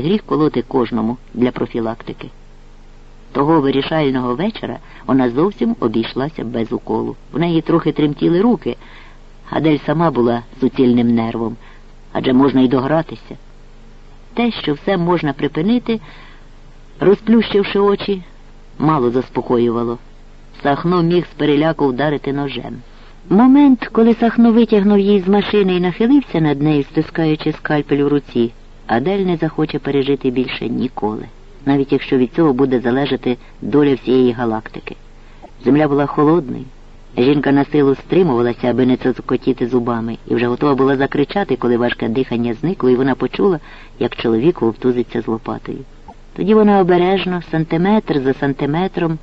гріх колоти кожному для профілактики. Того вирішального вечора вона зовсім обійшлася без уколу. В неї трохи тремтіли руки, Адель сама була суцільним нервом, адже можна й догратися. Те, що все можна припинити, розплющивши очі, мало заспокоювало. Сахно міг з переляку вдарити ножем. Момент, коли Сахно витягнув її з машини і нахилився над нею, стискаючи скальпель у руці, Адель не захоче пережити більше ніколи, навіть якщо від цього буде залежати доля всієї галактики. Земля була холодною. Жінка на силу стримувалася, аби не цокотіти зубами, і вже готова була закричати, коли важке дихання зникло, і вона почула, як чоловік вовтузиться з лопатою. Тоді вона обережно, сантиметр за сантиметром,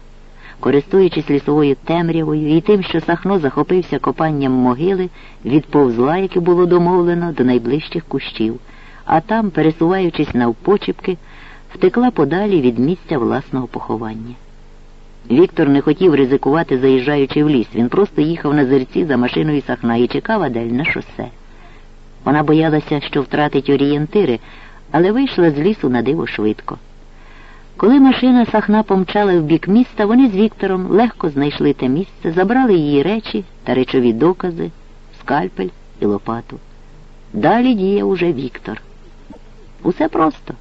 користуючись лісовою темрявою і тим, що Сахно захопився копанням могили, відповзла, як і було домовлено, до найближчих кущів, а там, пересуваючись навпочіпки, втекла подалі від місця власного поховання. Віктор не хотів ризикувати, заїжджаючи в ліс. Він просто їхав на зерці за машиною Сахна і чекав Адель на шосе. Вона боялася, що втратить орієнтири, але вийшла з лісу на диво швидко. Коли машина Сахна помчала в бік міста, вони з Віктором легко знайшли те місце, забрали її речі та речові докази, скальпель і лопату. Далі діяв уже Віктор. Усе просто.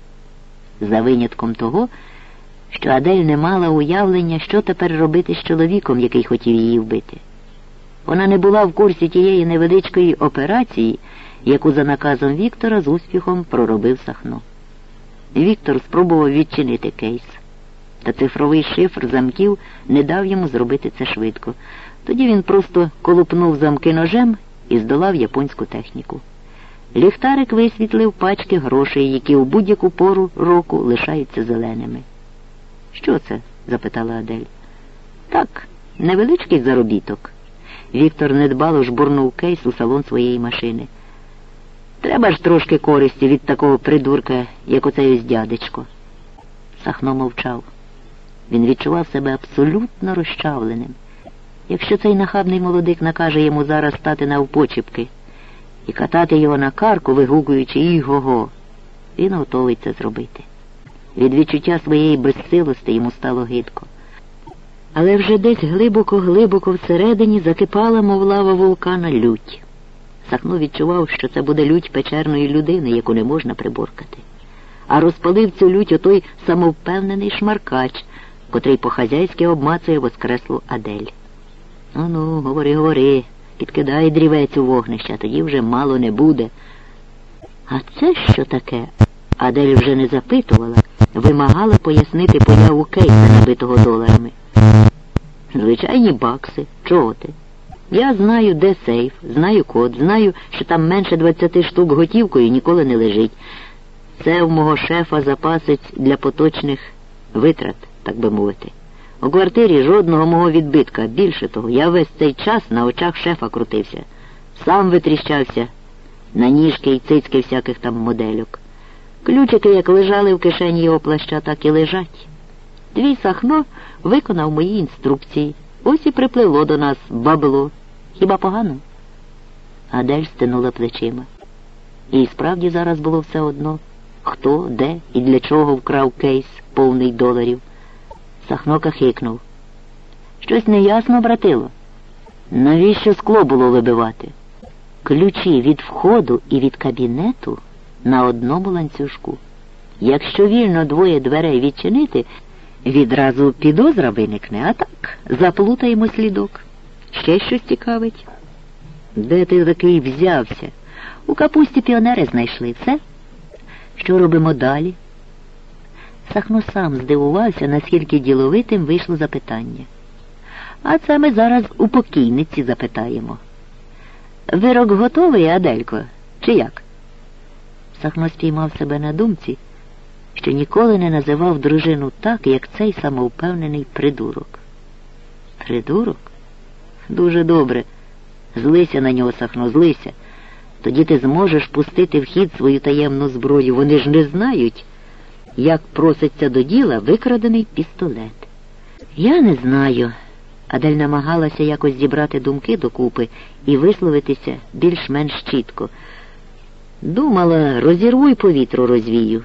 За винятком того, що Адель не мала уявлення, що тепер робити з чоловіком, який хотів її вбити. Вона не була в курсі тієї невеличкої операції, яку за наказом Віктора з успіхом проробив Сахно. Віктор спробував відчинити кейс, та цифровий шифр замків не дав йому зробити це швидко. Тоді він просто колупнув замки ножем і здолав японську техніку. Ліхтарик висвітлив пачки грошей, які у будь-яку пору року лишаються зеленими. Що це? запитала Адель. Так, невеличкий заробіток. Віктор недбало жбурнув кейс у салон своєї машини. Треба ж трошки користі від такого придурка, як оцей ось дядечко. Сахно мовчав. Він відчував себе абсолютно розчавленим. Якщо цей нахабний молодик накаже йому зараз стати навпочіпки і катати його на карку, вигукуючи «Іго-го», він готовий це зробити. Від відчуття своєї безсилості йому стало гидко. Але вже десь глибоко-глибоко всередині закипала, мов лава вулкана, лють. Сахно відчував, що це буде лють печерної людини, яку не можна приборкати. А розпалив цю лють отой самовпевнений шмаркач, котрий по-хазяйськи обмацує воскреслу Адель. Ну ну, говори, говори, підкидай дрівець у вогнище, а тоді вже мало не буде. А це що таке? Адель вже не запитувала, вимагала пояснити появу кейса, набитого доларами. Звичайні бакси. Чого ти? Я знаю, де сейф, знаю код, знаю, що там менше 20 штук готівкою ніколи не лежить. Це в мого шефа запасець для поточних витрат, так би мовити. У квартирі жодного мого відбитка. Більше того, я весь цей час на очах шефа крутився. Сам витріщався на ніжки і цицьки всяких там модельок. Ключики, як лежали в кишені його плаща, так і лежать. Твій Сахно виконав мої інструкції. Ось і припливло до нас бабло. Хіба погано? Адель стинула плечима. І справді зараз було все одно, хто, де і для чого вкрав кейс повний доларів. Сахно кахикнув. Щось неясно, братило. Навіщо скло було вибивати? Ключі від входу і від кабінету на одному ланцюжку. Якщо вільно двоє дверей відчинити, відразу підозра виникне, а так заплутаємо слідок. Ще щось цікавить. Де ти такий взявся? У капусті піонери знайшли все. Що робимо далі? Сахно сам здивувався, наскільки діловитим вийшло запитання. А це ми зараз у покійниці запитаємо. Вирок готовий, Аделько, чи як? Сахно спіймав себе на думці, що ніколи не називав дружину так, як цей самовпевнений придурок. Придурок? Дуже добре. Злися на нього, Сахно, злися. Тоді ти зможеш пустити в хід свою таємну зброю. Вони ж не знають, як проситься до діла викрадений пістолет. Я не знаю. Адель намагалася якось зібрати думки докупи і висловитися більш-менш чітко. Думала, розірву й повітру розвію.